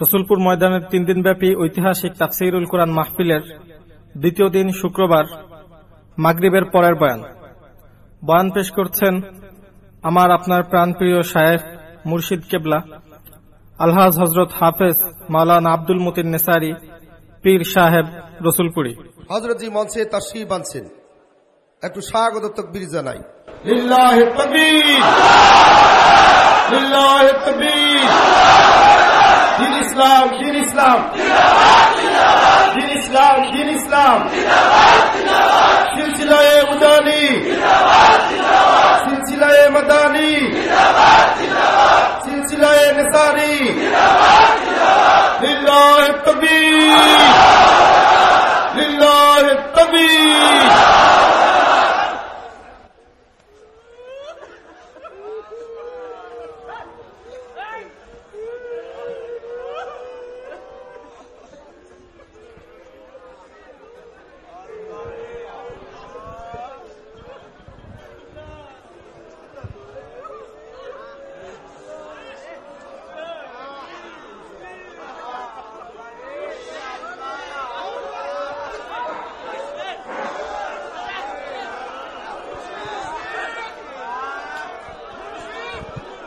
রসুলপুর ময়দানের তিন দিনব্যাপী ঐতিহাসিক তাফসিরুল কোরআন মাহফিলের দ্বিতীয় দিন শুক্রবার মাগরীবের পরের বয়ান। বয়ান পেশ করছেন আমার আপনার প্রাণপ্রিয় সাহেব মুর্শিদ কেবলা আলহাজ হজরত হাফেজ মাওলানা আব্দুল মতিন নেসারি পীর সাহেব রসুলপুরি। হজরত জি মঞ্চে তার শিব একটু স্বাগত তকবির জানাই। লিল্লাহ তকবীর! লিল্লাহ তকবীর! দিন ইসলাম দিন ইসলাম। দিন ইসলাম দিন ইসলাম। সিলসিলায় উদানি। সিলসিলায় মদানি। সিলসিলায় নিসারি। দিল্লাহ তবি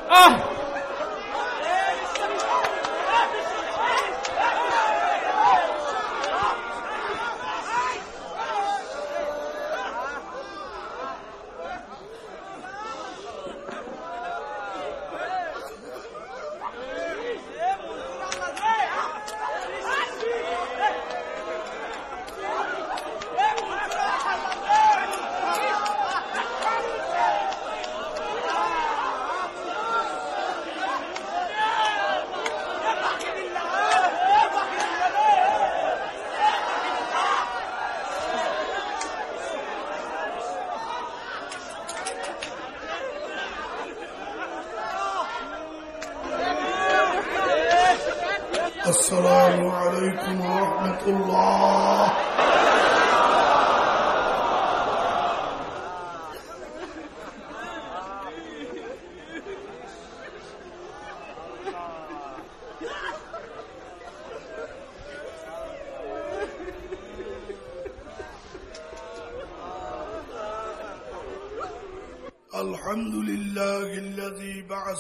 Ah!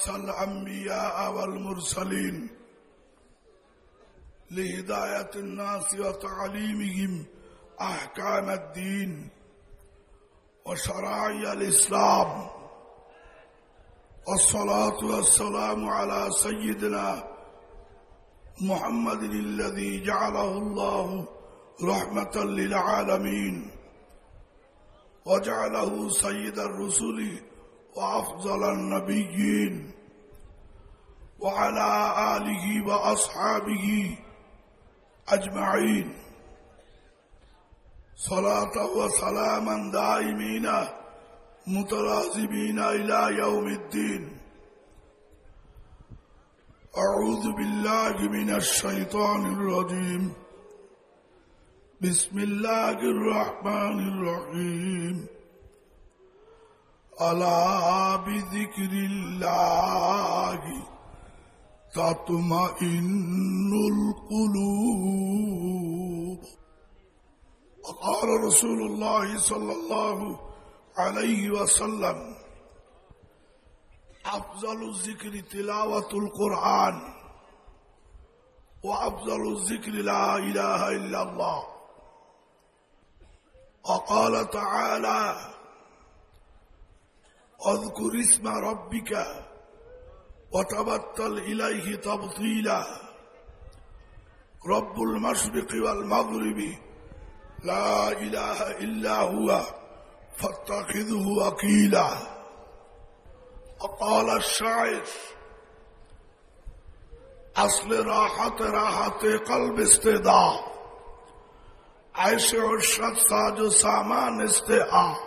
الأنبياء والمرسلين لهداية الناس وتعليمهم أحكام الدين وشرائع الإسلام والصلاة والسلام على سيدنا محمد الذي جعله الله رحمة للعالمين وجعله سيد الرسل وأفضل النبيين وعلى آله وأصحابه أجمعين. صلاة وسلاما دائمين متلازمين إلى يوم الدين. أعوذ بالله من الشيطان الرجيم. بسم الله الرحمن الرحيم. ألا بذكر الله تطمئن القلوب وقال رسول الله صلى الله عليه وسلم أفضل الذكر تلاوة القرآن وأفضل الذكر لا إله إلا الله وقال تعالى اذكر اسم ربك وتبتل إليه تبطيلا. رب المشرق والمغرب لا إله إلا هو فاتخذه وكيلا. وقال الشاعر أصل راحة راحة قلب استداء عيش عشت ساج سامان استعاء.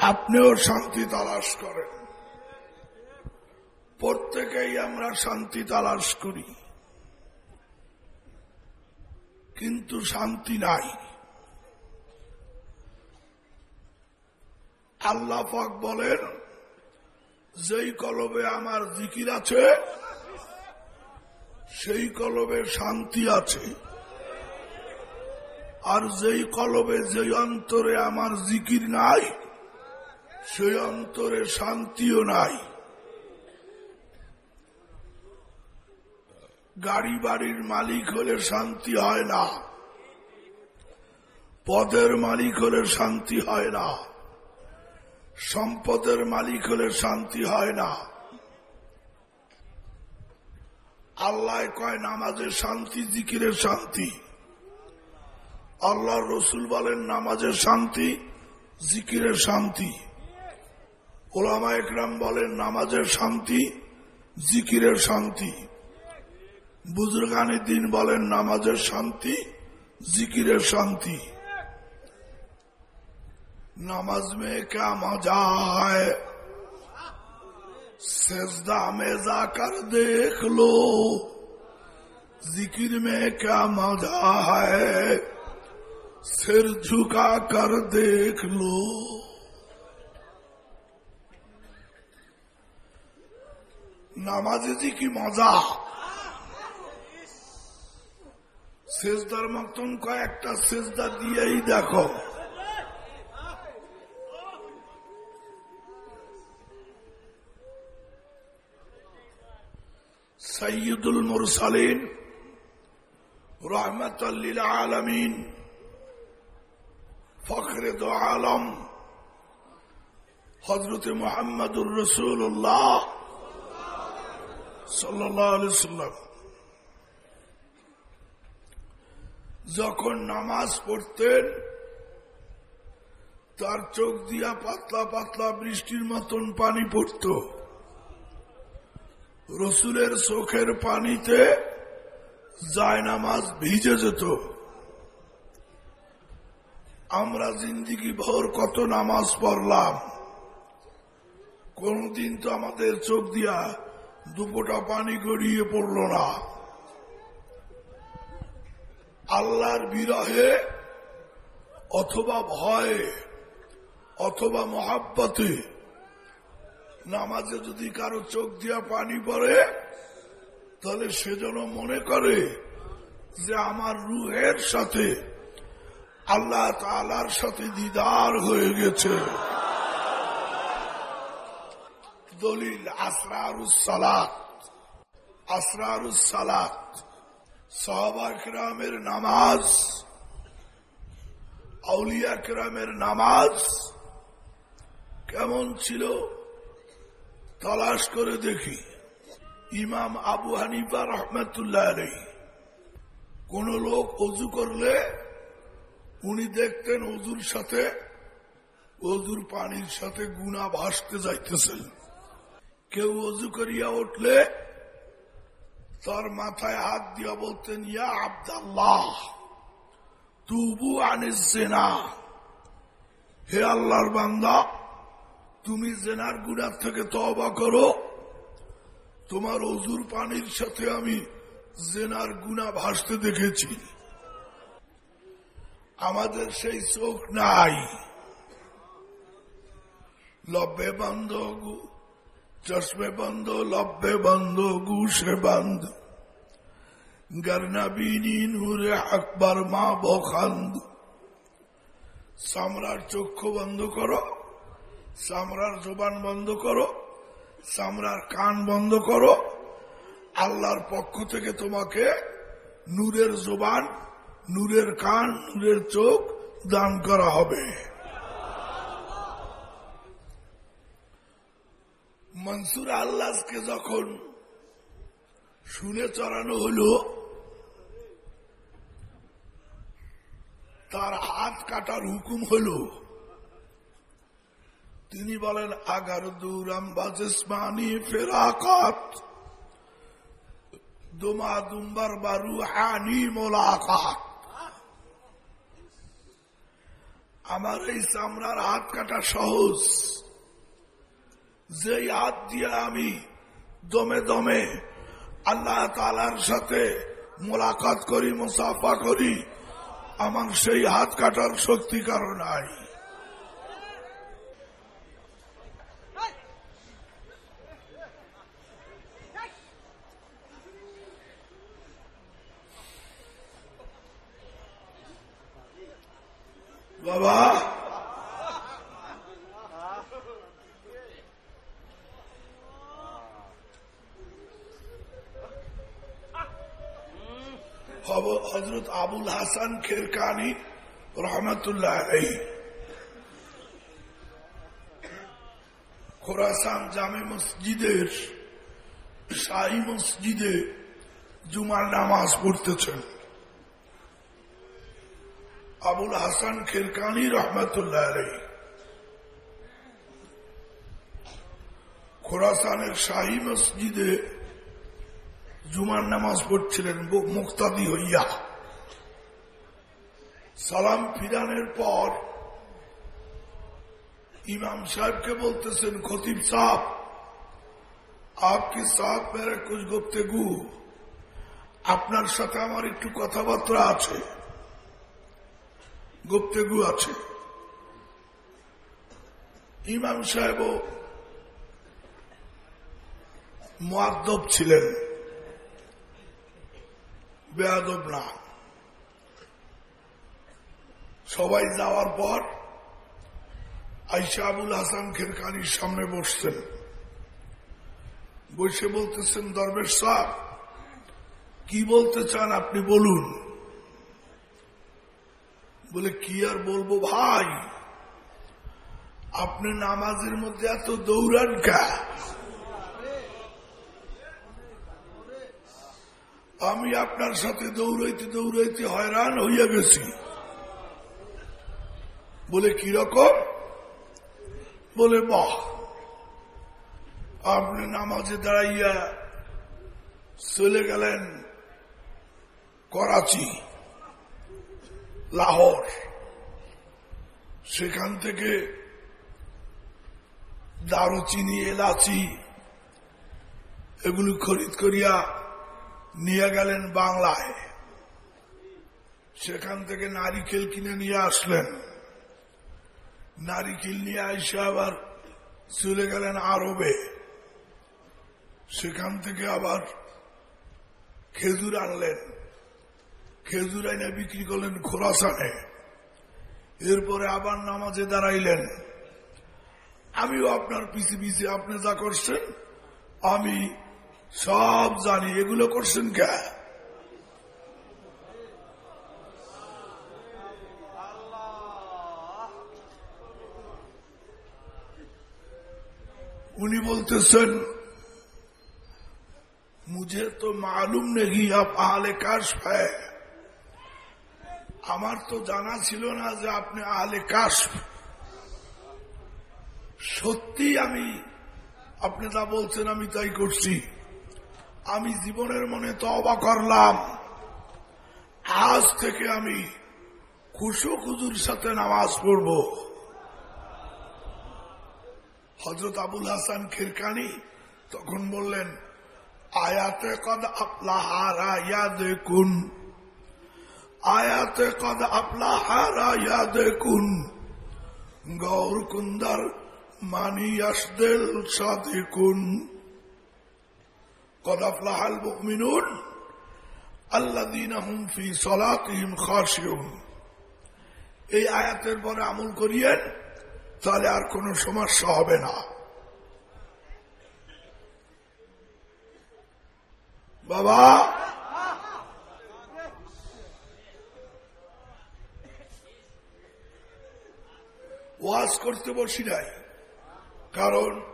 আপনিও শান্তি তালাশ করেন। প্রত্যেকেই আমরা শান্তি তালাশ করি। কিন্তু শান্তি নাই। আল্লাহ পাক বলেন, যেই কলবে আমার জিকির আছে, সেই কলবে শান্তি আছে। আর যেই কলবে যেই অন্তরে আমার জিকির নাই সেই অন্তরে শান্তিও নাই। গাড়ি বাড়ির মালিক হলে শান্তি হয় না। পদের মালিক হলে শান্তি হয় না। সম্পদের মালিক হলে শান্তি হয় না। আল্লাহ কয় নামাজের শান্তি জিকিরের শান্তি। আল্লাহ রসুল বলেন নামাজের শান্তি জিকিরের শান্তি। ওলামা একরাম বলেন নামাজের শান্তি জিকিরের শান্তি বুজুর্গানি দিন বলেন নামাজের শান্তি জিকিরের শান্তি नमाज में क्या मजा है सजदा में जाकर देख लो जिक्र में क्या मजा है सिर झुका कर देख लो নামাজে যে কি মজা? সেজদার মতন কয়েকটা সেজদা দিয়েই দেখো। সৈয়দুল মুরসালিন রহমতুল্লিল আলমিন ফখরে দো আলম হজরত মোহাম্মদুর রসুল্লাহ সাল্লাম যখন নামাজ পড়তেন, তার চোখ দিয়া পাতলা পাতলা বৃষ্টির মতন পানি পড়ত। রসুলের চোখের পানিতে যায় নামাজ ভিজে যেত। আমরা জিন্দিগি ভর কত নামাজ পড়লাম। কোনদিন তো আমাদের চোখ দিয়া দুপোটা পানি গড়িয়ে পড়ল না। আল্লাহর বিরহে অথবা ভয়ে অথবা মহাব্বতে নামাজে যদি কারও চোখ দিয়া পানি পড়ে, তাহলে সে যেন মনে করে যে আমার রুহের সাথে আল্লাহ তালার সাথে দিদার হয়ে গেছে। দলিল আসরারুস সালাত। আসরারুস সালাত। সাহাবা কিরামের নামাজ। আউলিয়া কিরামের নামাজ। কেমন ছিল? তালাশ করে দেখি। ইমাম আবু হানিফা রহমতুল্লাহ আলী কোন লোক অজু করলে উনি দেখতেন অজুর সাথে, অজুর পানির সাথে গুণা ভাসতে যাইতেছেন কেউ অজু করিয়া উঠলে তার মাথায় হাত দিয়া বলতেন, ইয়া আবদাল্লাহ, তুবু আনিস না হে আল্লাহর বান্দা, তুমি জেনার গুণার থেকে তবা করো। তোমার অজুর পানির সাথে আমি জেনার গুণা ভাসতে দেখেছি। আমাদের সেই চোখ নাই। লব্বে বন্ধ চশমে বন্ধ, লব্বে বন্ধ, গুসে বন্ধ। গরনাবিনী নূরে আকবর মা বখান্দ। সামরার চক্ষু বন্ধ করো, সামরার জোবান বন্ধ করো, সামরার কান বন্ধ করো। আল্লাহর পক্ষ থেকে তোমাকে নূরের জোবান, নূরের কান, নূরের চোখ দান করা হবে। মনসুর আল্লাহকে যখন শুনে চড়ানো হলো, তার হাত কাটার হুকুম হলো, তিনি বলেন, আগার দুরাম বাজিসমানি ফেরাকাত, দুমা দুম্বার বারু হানি মোলাকাত। আমার এই চামড়ার হাত কাটা সহজ। যেই হাত দিয়ে আমি দমে দমে আল্লাহ তালার সাথে মোলাকাত করি, মুসাফা করি, আমার সেই হাত কাটার শক্তি কারও নাই। বাবা হজরত আবুল হাসান খেরকানি রহমতুল্লাহ খোরাসান জামে মসজিদের, শাহী মসজিদে জুমার নামাজ পড়তেছেন। আবুল হাসান খেরকানি রহমতুল্লাহ আলাইহি। খোরাসানের শাহী মসজিদে জুমার নামাজ পড়ছিলেন মুক্তাদি হইয়া। সালাম ফিরানের পর ইমাম সাহেবকে বলতেছেন, খতিব সাহ আপকি সাথ মেরে কুছ গুপ্তে গু। আপনার সাথে আমার একটু কথাবার্তা আছে। গুপ্তেগু আছে। ইমাম সাহেব মোয়াদ্দব ছিলেন। বেয়াদব না। সবাই যাওয়ার পর আইসা আবুল হাসান খেরকানির সামনে বসছেন। বসে বলতেছেন, দরবেশ সাহ কি বলতে চান আপনি বলুন। বলে, কি আর বলব ভাই? আপনি নামাজের মধ্যে এত দৌড়ান কা আমি আপনার সাথে দৌড়াইতে দৌড়াইতে হয়রান হইয়া গেছি। বলে কীরকম বলে, বাহ, আপনি নামাজে দাঁড়াইয়া চলে গেলেন করাচি, লাহোর। সেখান থেকে দারুচিনি, এলাচি এগুলি খরিদ করিয়া নিয়ে গেলেন বাংলায়। সেখান থেকে নারিকেল কিনে নিয়ে আসলেন। নারিকেল নিয়ে এসে আবার চলে গেলেন আরবে। সেখান থেকে আবার খেজুর আনলেন। খেজুর আইনে বিক্রি করলেন খোরাসানে। এরপরে আবার নামাজে দাঁড়াইলেন। আমিও আপনার পিছে পিছে আপনি যা করছেন, আমি সব জানি, এগুলো করছেন কে? উনি বলতেছেন, মুঝে তো মালুম নেই, আপ কাশ হ্যায়। আমার তো জানা ছিল না যে আপনি আহলে কাশ সত্যি আমি, আপনি যা বলছেন আমি তাই করছি। আমি জীবনের মনে তো অবাক করলাম। আজ থেকে আমি খুশু খুজুর সাথে নামাজ পড়ব। হজরত আবুল হাসান খিরকানি তখন বললেন, আয়াতে কদ আপলা আপলাহারা ইয়াদে কুন আয়াতে কদ আপলাহারা ইয়াদে কুন গৌর কুন্দার মানি আসদেল সাদে এই আয়াতের পরে আমল করিয়েন, তাহলে আর কোন সমস্যা হবে না। বাবা, ওয়াজ করতে বসি নাই, কারণ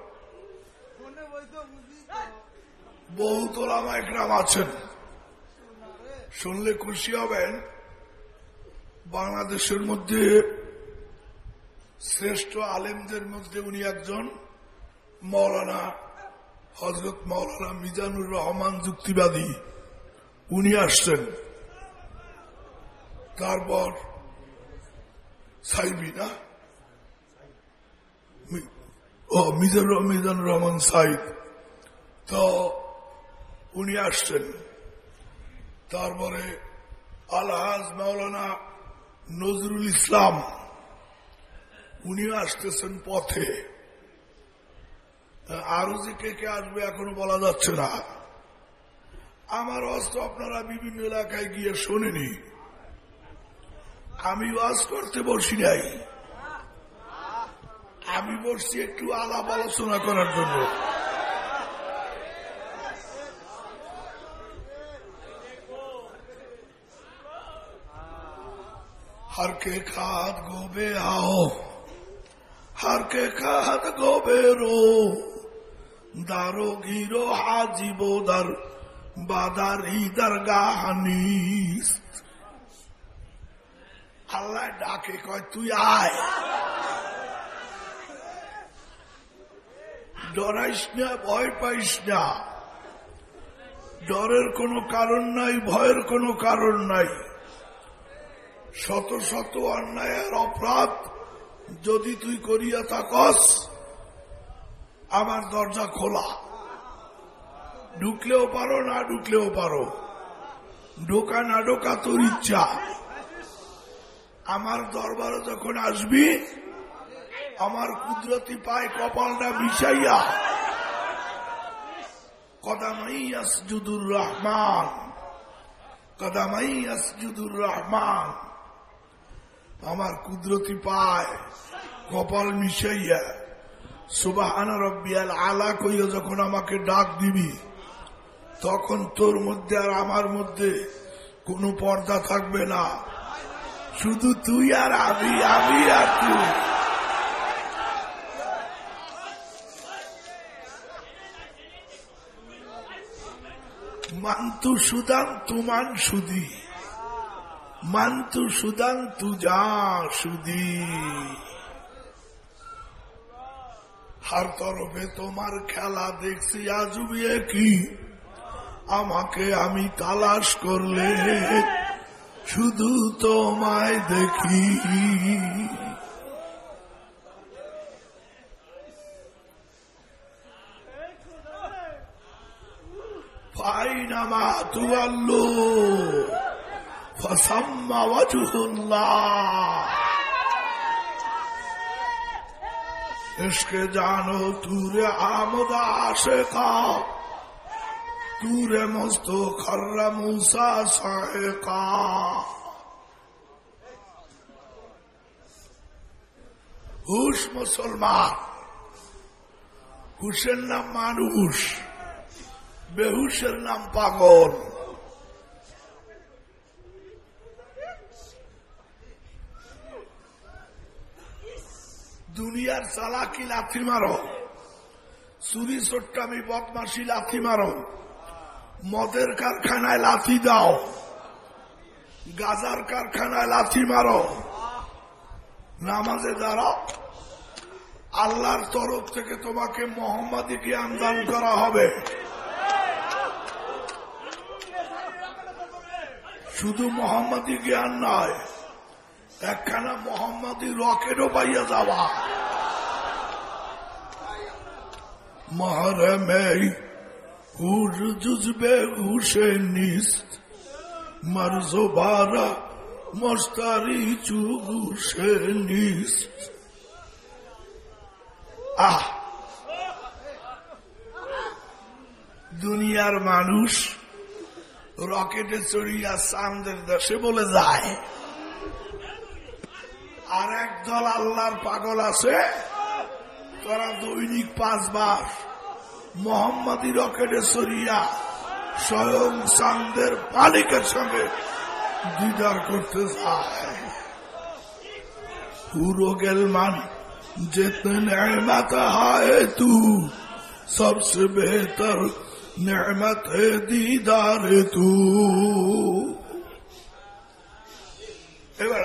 ওলামা একরাম আছেন। শুনলে খুশি হবেন, বাংলাদেশের মধ্যে শ্রেষ্ঠ আলেমদের মধ্যে উনি একজন মৌলানা হজরত মৌলানা মিজানুর রহমান যুক্তিবাদী। উনি আসছেন। তারপর সাইবি, না? মিজানুর রহমান সাইদ। তো উনি আসছেন। তারপরে আলহাজ মাওলানা নজরুল ইসলাম, উনিও আসতেছেন পথে। আরও যে কে কে আসবে এখনও বলা যাচ্ছে না। আমার অস্ত্র আপনারা বিভিন্ন এলাকায় গিয়ে শোনেনি আমি ওয়াজ করতে বসি নাই। আমি বসছি একটু আলাপ আলোচনা করার জন্য। हर के खाद गोबे आओ हर के खाद गोबे रो दारो गिरो हाजी बोदर বাদারি দরগাহানিস আল্লাহ ডাকে কয় তুই আয় ডরাইস না ভয় পাইস না ডরের কোনো কারণ নাই ভয়ের কোনো কারণ নাই শত শত অন্যায়ের অপরাধ যদি তুই করিয়া থাকস, আমার দরজা খোলা। ঢুকলেও পারো, না ঢুকলেও পারো। ঢোকা না ঢোকা তোর ইচ্ছা। আমার দরবারে যখন আসবি, আমার কুদরতি পায় কপালটা বিছাইয়া, কদামাই আসজুদুর রহমান, কদামাই আসজুদুর রহমান। আমার কুদরতি পায়, কপাল মিশাইয়া। সুবাহানা রব্বিয়াল আলা কইয়া যখন আমাকে ডাক দিবি, তখন তোর মধ্যে আর আমার মধ্যে কোনো পর্দা থাকবে না। শুধু তুই আর আমি আমি আর তুই। মান্তু সুদান তুমান সুদি। মান্তু সুদান তুজা সুদি হার তরফে তোমার খেলা দেখছি আজুবিয়ে কি আমাকে আমি তালাশ করলে শুধু তোমায় দেখি। ফাইনামা তুয়াল্লু। জানো তুরে আমদা শেখা তুরে মস্ত খর মূসা শেখা মুসলমান হুসের নাম মানুষ বেহুসের নাম পাগল। দুনিয়ার চালাকি লাথি মারো। চুরি চট্টামি বদমাসি লাথি মারো। মদের কারখানায় লাথি দাও। গাজার কারখানায় লাথি মারো। নামাজে দাঁড়াও। আল্লাহর তরফ থেকে তোমাকে মোহাম্মদী জ্ঞান করা হবে। শুধু মোহাম্মদী জ্ঞান নয় একখানা মোহাম্মদী রকেটও পাইয়া যাওয়া। মহরমে হুর জুজবে আহ! দুনিয়ার মানুষ রকেটে চড়িয়া চান্দের দেশে বলে যায়। আর একদল আল্লাহর পাগল আছে। তারা দৈনিক পাঁচবার মোহাম্মদী রকেটে সরিয়া স্বয়ং চান্দের মালিকের সঙ্গে দিদার করতে চায় পুরো গেলমান, যেতে মাতা হায় তু সবসে বেহতর নেমত দিদার তু। এবার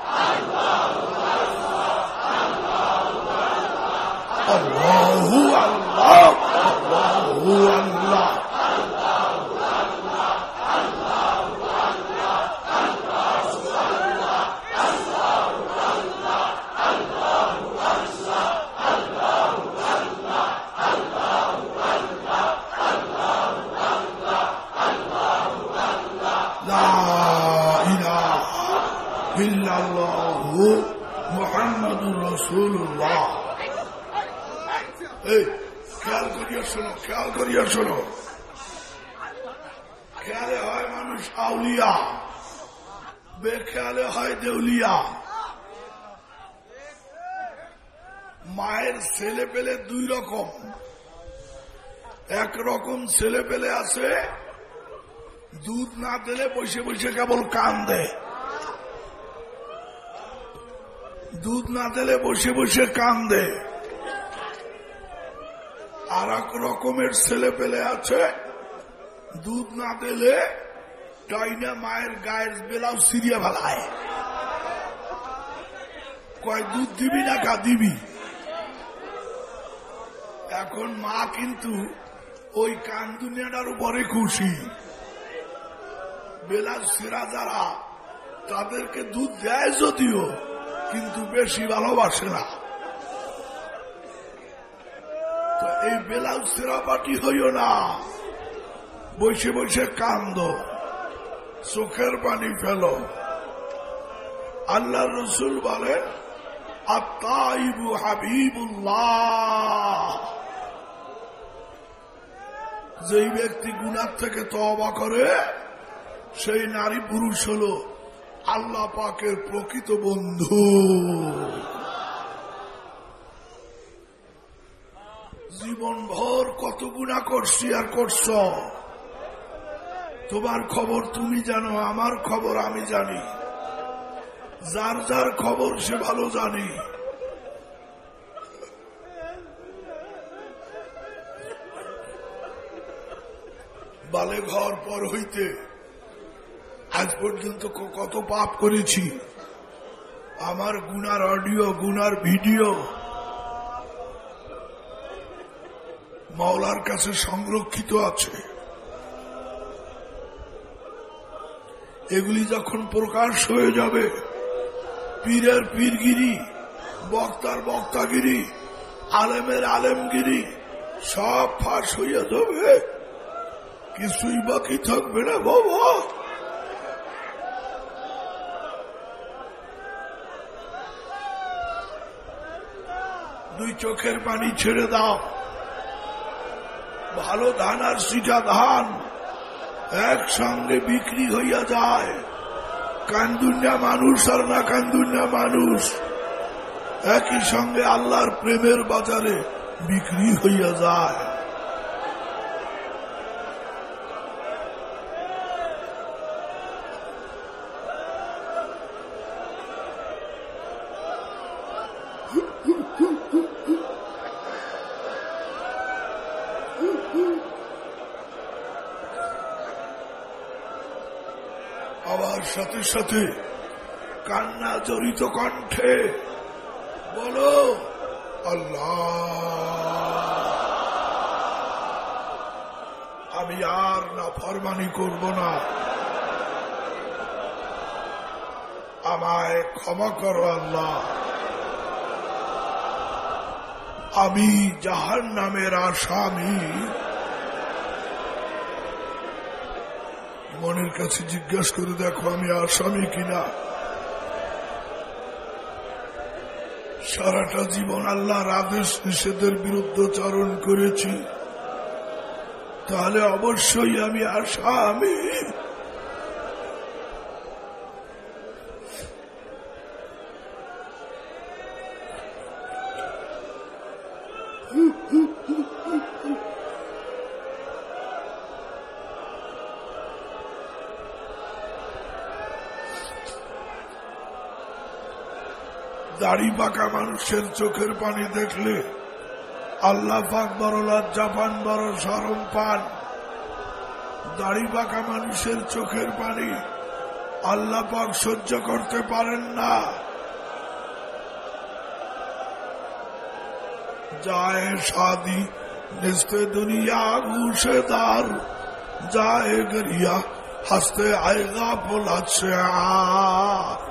আল্লাহু আল্লাহ আল্লাহু আল্লাহ লা ইলাহা ইল্লাল্লাহু মুহাম্মাদুর রাসূলুল্লাহ এই করিয়া শোনো, খেয়াল করিয়া শোনো। খেয়ালে হয় মানুষ আউলিয়া, বেখেয়ালে হয় দেউলিয়া। মায়ের ছেলে পেলে দুই রকম। এক রকম ছেলে পেলে আছে, দুধ না দিলে বসে বসে কেবল কান দেয় দুধ না দিলে বসে বসে কান দেয় আর এক রকমের ছেলে পেলে আছে। দুধ না দিলে টাইনা মায়ের গায়ের বেলাও সিরিয়া ফেলায়। কয়, দুধ দিবি না কা দিবি? এখন মা কিন্তু ওই কান দুনিয়াটার উপরে খুশি। বেলাল সেরা যারা, তাদেরকে দুধ দেয় যদিও, কিন্তু বেশি ভালোবাসে না তো এই বেলাল সিরা পাটি হইও না। বসে বসে কান্দ। চোখের পানি ফেল। আল্লাহ রসুল বলেন আত্মাইবু হাবিবুল্লাহ। যেই ব্যক্তি গুনার থেকে তবা করে, সেই নারী পুরুষ হল আল্লাহ পাকের প্রকৃত বন্ধু। জীবন ভর কত গুণা করছি আর করছ? তোমার খবর তুমি জানো, আমার খবর আমি জানি। যার যার খবর সে ভালো জানি। বালে ঘর পর হইতে আজ পর্যন্ত কত পাপ করেছি। আমার গুনার অডিও, গুনার ভিডিও মাওলার কাছে সংরক্ষিত আছে। এগুলি যখন প্রকাশ হয়ে যাবে, পীরের পীরগিরি, বক্তার বক্তাগিরি, আলেমের আলেমগিরি, সব ফাঁস হইয়া যাবে। কিছুই বাকি থাকবে না বাবা। দুই চোখের পানি ছেড়ে দাও। ভালো ধান আর সিটা ধান একসঙ্গে বিক্রি হইয়া যায়। কান্দুন্যা মানুষ আর না কান্দুন্যা মানুষ একই সঙ্গে আল্লাহর প্রেমের বাজারে বিক্রি হইয়া যায়। আবার সাথে সাথে কান্না জড়িত কণ্ঠে বলো, আল্লাহ। আমি আর না ফরমানি করব না। আমায় ক্ষমা করো, আল্লাহ। আমি জাহান নামের আসামি। মনের কাছে জিজ্ঞাসা করে দেখো আমি আসামি কিনা। সারাটা জীবন আল্লাহর আদেশ নিষেধের বিরুদ্ধে চারণ করেছি। তাহলে অবশ্যই আমি আসামি দাড়ি পাকা মানুষের চোখের পানি দেখলে আল্লাহ পাক বড় লজ্জা পান বড় সরম পান। দাড়ি পাকা মানুষের চোখের পানি আল্লাহ পাক সহ্য করতে পারেন না। যায় শাদি নিস্তে দুনিয়া ঘুষেদার যায় গরিয়া হাসতে আয়গা পোলাচ্ছে আর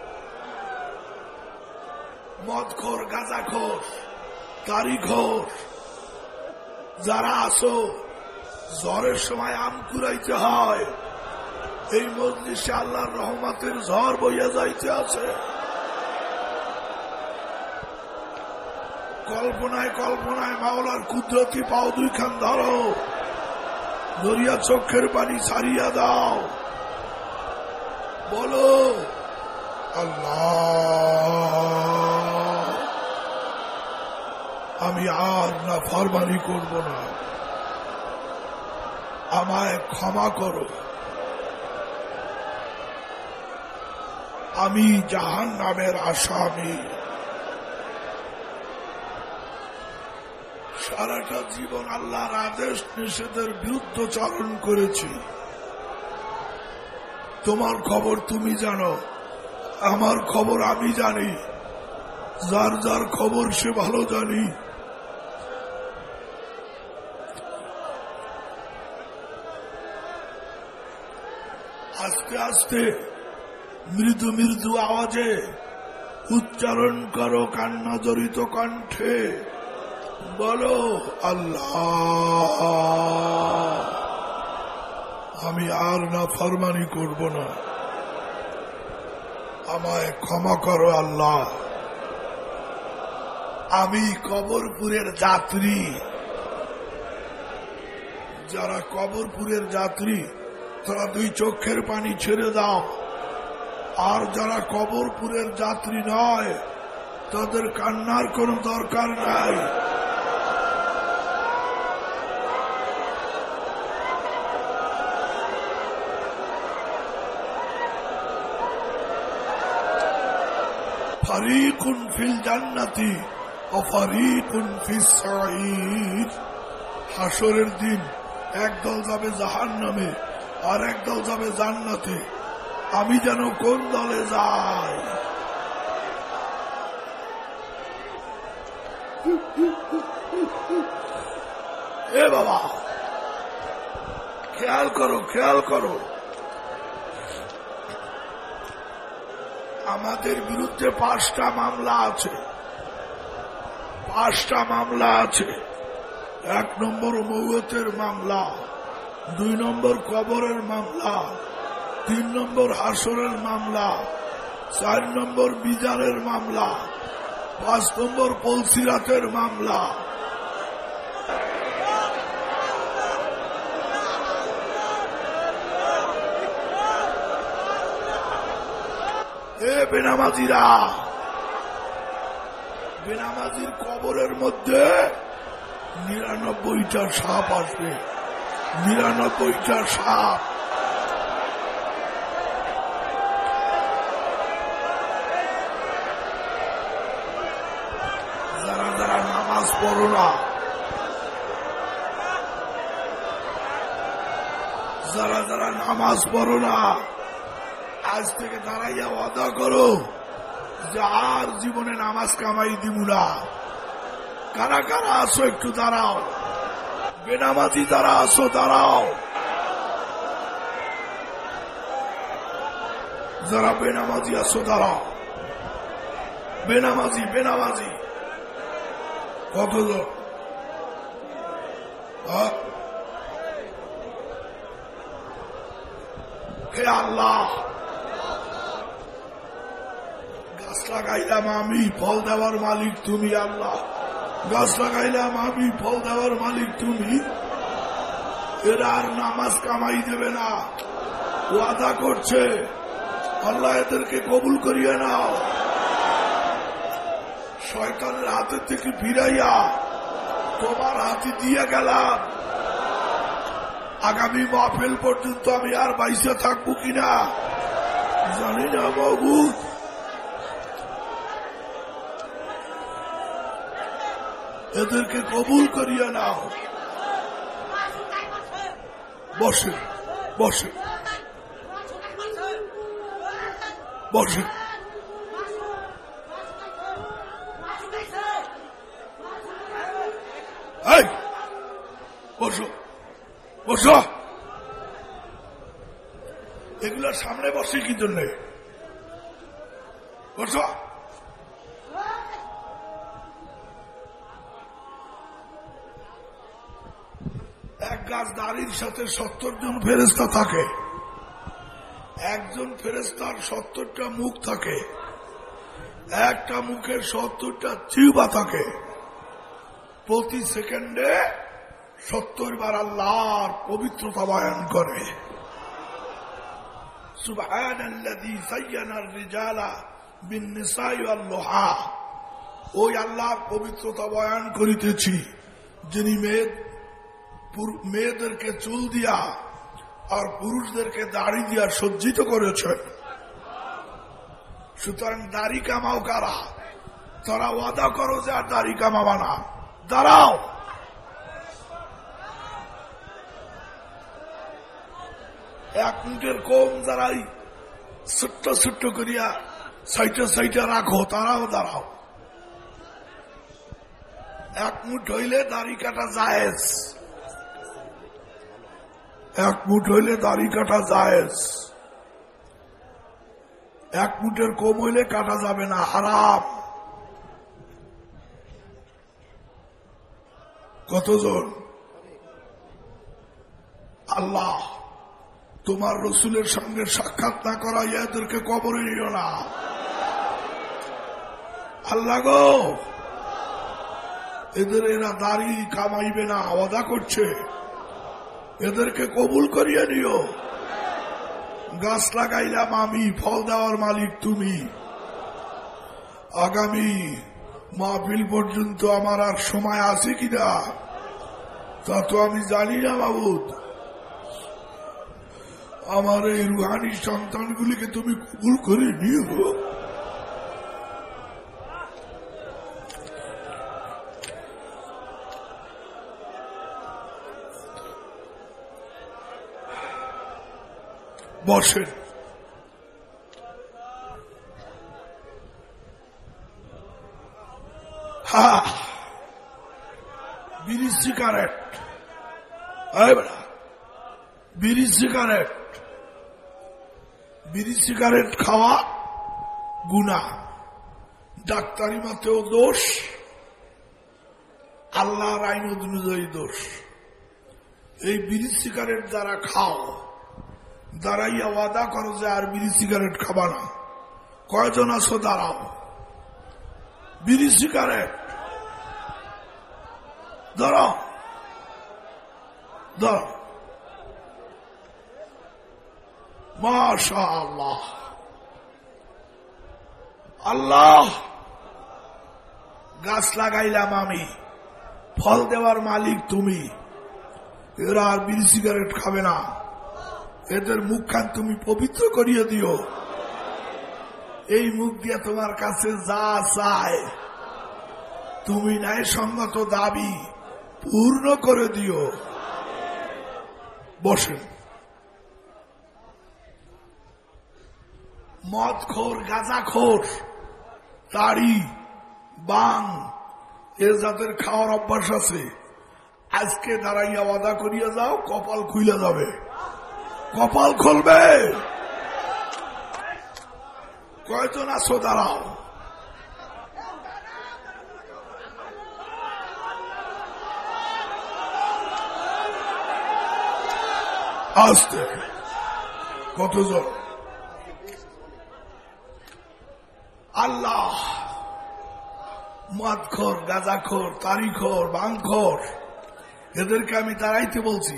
মদখোর, গাঁজাখোর তারিখোর যারা আসো জ্বরের সময় আম কুড়াইতে হয়। এই মজলিসে আল্লাহর রহমাতের ঝড় বইয়া যাইতে আছে। কল্পনায় কল্পনায় মাওলার কুদরতি পাও দুইখান ধরো। দরিয়া চক্ষের পানি ছাড়িয়া দাও। বলো, আল্লাহ। আমি আর না ফরমানি করব না। আমায় ক্ষমা করো। আমি জাহান নামের আসামি। সারাটা জীবন আল্লাহর আদেশ নিষেধের বিরুদ্ধ বিরুদ্ধচারণ করেছি। তোমার খবর তুমি জানো। আমার খবর আমি জানি। যার যার খবর সে ভালো জানি। আস্তে আস্তে মৃদু মৃদু আওয়াজে উচ্চারণ করো কান্না জড়িত কণ্ঠে। বলো, আল্লাহ। আমি আর না ফরমানি করব না। আমায় ক্ষমা করো, আল্লাহ। আমি কবরপুরের যাত্রী। যারা কবরপুরের যাত্রী তারা দুই চোখের পানি ছেড়ে দাও। আর যারা কবরপুরের যাত্রী নয়, তাদের কান্নার কোনো দরকার নাই। ফারিকুন ফিল জান্নাতি ও ফারিকুন ফিস হাসরের দিন একদল যাবে জাহান নামে আর একদল যাবে জান্নাতে। আমি যেন কোন দলে যাই? এ বাবা, খেয়াল করো খেয়াল করো। আমাদের বিরুদ্ধে পাঁচটা মামলা আছে। পাঁচটা মামলা আছে। এক নম্বর মৌয়তের মামলা। দুই নম্বর কবরের মামলা, তিন নম্বর হাসরের মামলা, চার নম্বর বিজারের মামলা, পাঁচ নম্বর পলসিরাতের মামলা। এ বেনামাজিরা, বেনামাজির কবরের মধ্যে নিরানব্বইটা সাপ আসবে। নিরানব্বইটা সাপ। যারা যারা নামাজ পড়ো না, যারা যারা নামাজ পড়ো না, আজ থেকে দাঁড়াইয়া ওয়াদা করো যে আর জীবনে নামাজ কামাই দিব না। কারা কারা আসো একটু দাঁড়াও। বেনামাজি যারা আসো দাঁড়াও। যারা বেনামাজি আসো দাঁড়াও। বেনামাজি বেনামাজি। কতজন হ্যাঁ? হে আল্লাহ। গাছ লাগাইলাম আমি, ফল দেওয়ার মালিক তুমি আল্লাহ। গাছ লাগাইলাম আমি ফল দেওয়ার মালিক, তুমি? এরা আর নামাজ কামাই দেবে না। ওয়াদা করছে, আল্লাহ এদেরকে কবুল করিয়ে নাও। শয়তানের হাতের থেকে ফিরাইয়া তোমার হাতে দিয়ে গেলাম। আগামী মাহফিল পর্যন্ত আমি আর বাইসে থাকব কিনা? জানি না বাবু এদেরকে কবুল করিয়া নাও। বসে বসে। বসে। বসো বসো। এগুলোর সামনে বসে কি জন্য? বসো। এক গাছ দাড়ির সাথে সত্তর জন ফেরেস্তা থাকে। একজন ফেরেস্তার সত্তরটা মুখ থাকে। একটা মুখের সত্তরটা চিবা থাকে। প্রতি সেকেন্ডে সত্তর বার আল্লাহর পবিত্রতা বয়ান করে। ওই আল্লাহর পবিত্রতা বয়ান করিতেছি, যিনি পুরু- মেয়েদেরকে চুল দিয়া আর পুরুষদেরকে দাড়ি দিয়া সজ্জিত করেছেন সুতরাং দাড়ি কামাও কারা? তারা ওয়াদা করো যে আর দাড়ি কামাবা না। দাঁড়াও। এক মিনিটের কম দাঁড়াই। ছোট্ট ছোট্ট করিয়া সাইটে সাইটে রাখো, তারাও দাঁড়াও। এক মুঠ হইলে দাড়ি কাটা জায়েজ। এক মুঠ হইলে দাড়ি কাটা জায়েজ। এক মুঠের কম হইলে কাটা যাবে না, হারাম। কতজন? আল্লাহ, তোমার রসুলের সঙ্গে সাক্ষাৎ না করা ইয়াদেরকে কবরে নিও না। আল্লাহ গো, এদের এরা দাড়ি কামাইবে না, ওয়াদা করছে। এদেরকে কবুল করিয়ে নিও। গাছ লাগাইলাম আমি, ফল দেওয়ার মালিক তুমি। আগামী মাহফিল পর্যন্ত আমার আর সময় আছে কিনা, তা তো আমি জানি না, বাবুদ। আমার এই রুহানি সন্তানগুলিকে তুমি কবুল করে নিও। বসেন বিড়ি সিগারেট। বিড়ি সিগারেট। বিড়ি সিগারেট খাওয়া গুণা। ডাক্তারি মাতেও দোষ, আল্লাহর আইন অনুযায়ী দোষ। এই বিড়ি সিগারেট যারা খাও। দাঁড়াইয়া ওয়াদা করো যে আর বিড়ি সিগারেট খাবা না। কয়জন আছো দাঁড়াও। বিড়ি সিগারেট। দাঁড়াও দাঁড়াও আল্লাহ। গাছ লাগাইলাম আমি। ফল দেওয়ার মালিক তুমি। এরা আর বিড়ি সিগারেট খাবে না। এদের মুখখান তুমি পবিত্র করিয়ে দিও। এই মুখ দিয়ে তোমার কাছে যা চায়, তুমি ন্যায়সঙ্গত দাবি পূর্ণ করে দিও। বসেন। মদ খোর গাঁজা খোর তাড়ি বাং, এ যাদের খাওয়ার অভ্যাস আছে। আজকে দাঁড়াইয়া ওয়াদা করিয়া যাও, কপাল খুইলে যাবে। কপাল খুলবে। কয়জন আছো? দাঁড়াও। আসতে কতজন? আল্লাহ মদখোর গাঁজাখোর, তারিখোর, বাংখোর, এদেরকে আমি দাঁড়াইতে বলছি।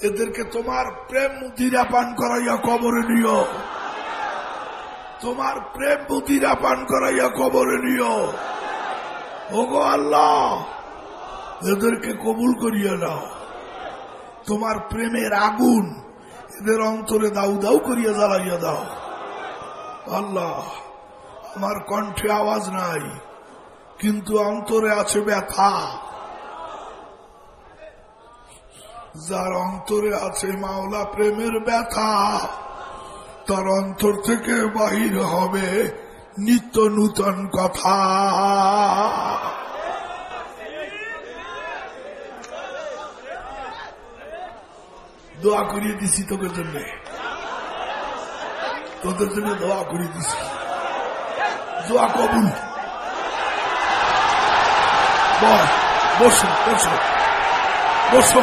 এদেরকে তোমার প্রেম মুদিরা পান করাইয়া কবরে নিও। তোমার প্রেম মুদিরা পান করাইয়া কবরে নিও। ওগো আল্লাহ, এদেরকে কবুল করিয়া নাও। তোমার প্রেমের আগুন এদের অন্তরে দাউ দাউ করিয়া জ্বালাইয়া দাও। আল্লাহ, আমার কণ্ঠে আওয়াজ নাই, কিন্তু অন্তরে আছে ব্যথা। যার অন্তরে আছে মাওলা প্রেমের ব্যথা, তার অন্তর থেকে বাহির হবে নিত্য নূতন কথা। দোয়া করিয়ে দিছি তোদের জন্য। তোদের জন্য দোয়া করিয়ে দিছি। দোয়া কবুল। বস, বসো বসো।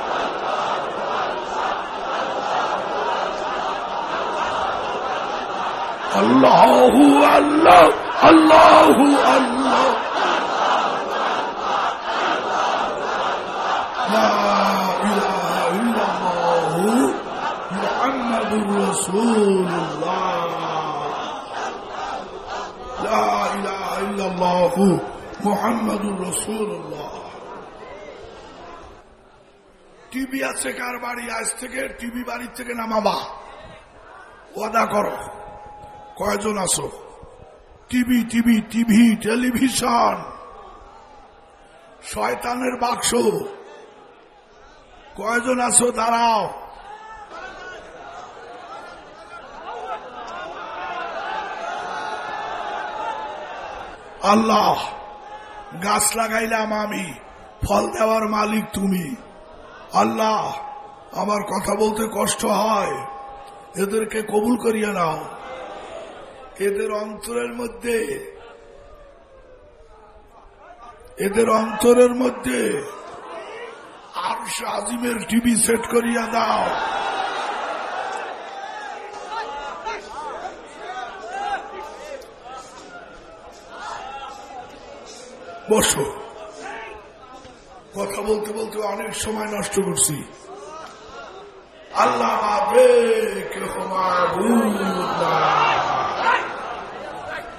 الله الله الله الله الله لا إله إلا الله محمد رسول الله لا إله إلا الله محمد رسول الله টিভি আছে কার বাড়ি আজ থেকে টিভি বাড়ির থেকে নামাবা ওয়াদা করো কয়জন আছো? TV TV TV, television. শয়তানের বাক্স। কয়জন আছো? দাঁড়াও। আল্লাহ, গাছ লাগাইলাম আমি, ফল দেওয়ার মালিক তুমি। আল্লাহ, আমার কথা বলতে কষ্ট হয়। এদেরকে কবুল করিয়া নাও। এদের অন্তরের মধ্যে। এদের অন্তরের মধ্যে। আর আজিমের টিভি সেট করিয়া দাও। বসো। কথা বলতে বলতে অনেক সময় নষ্ট করছি। আল্লাহ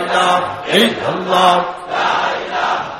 illallah illallah la ilaha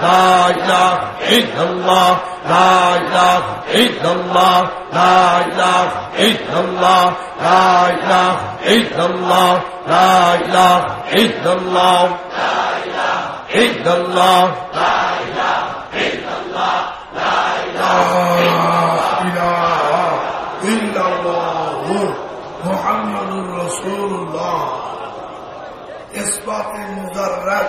لا إله إلا الله لا إله إلا الله لا إله إلا الله لا إله إلا الله لا إله إلا الله لا إله إلا الله لا إله إلا الله لا إله إلا الله لا إله إلا الله لا إله إلا الله إلا الله إله إلا الله محمد رسول الله إثبات مجرد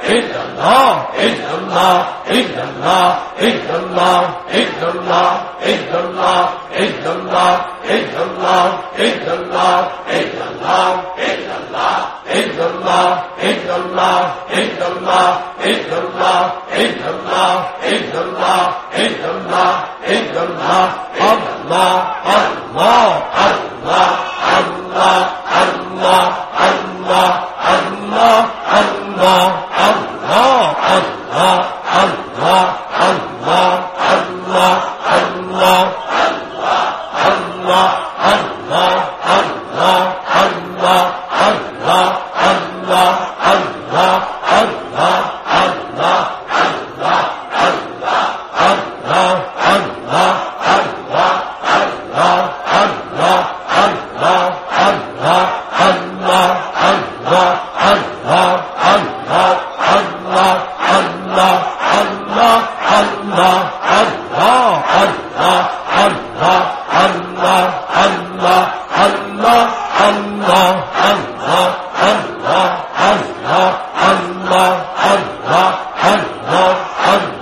illallah illallah illallah illallah illallah illallah illallah illallah illallah illallah illallah illallah illallah illallah illallah illallah illallah illallah illallah Allah Allah Allah Allah Allah Allah Allah Allah Allah Allah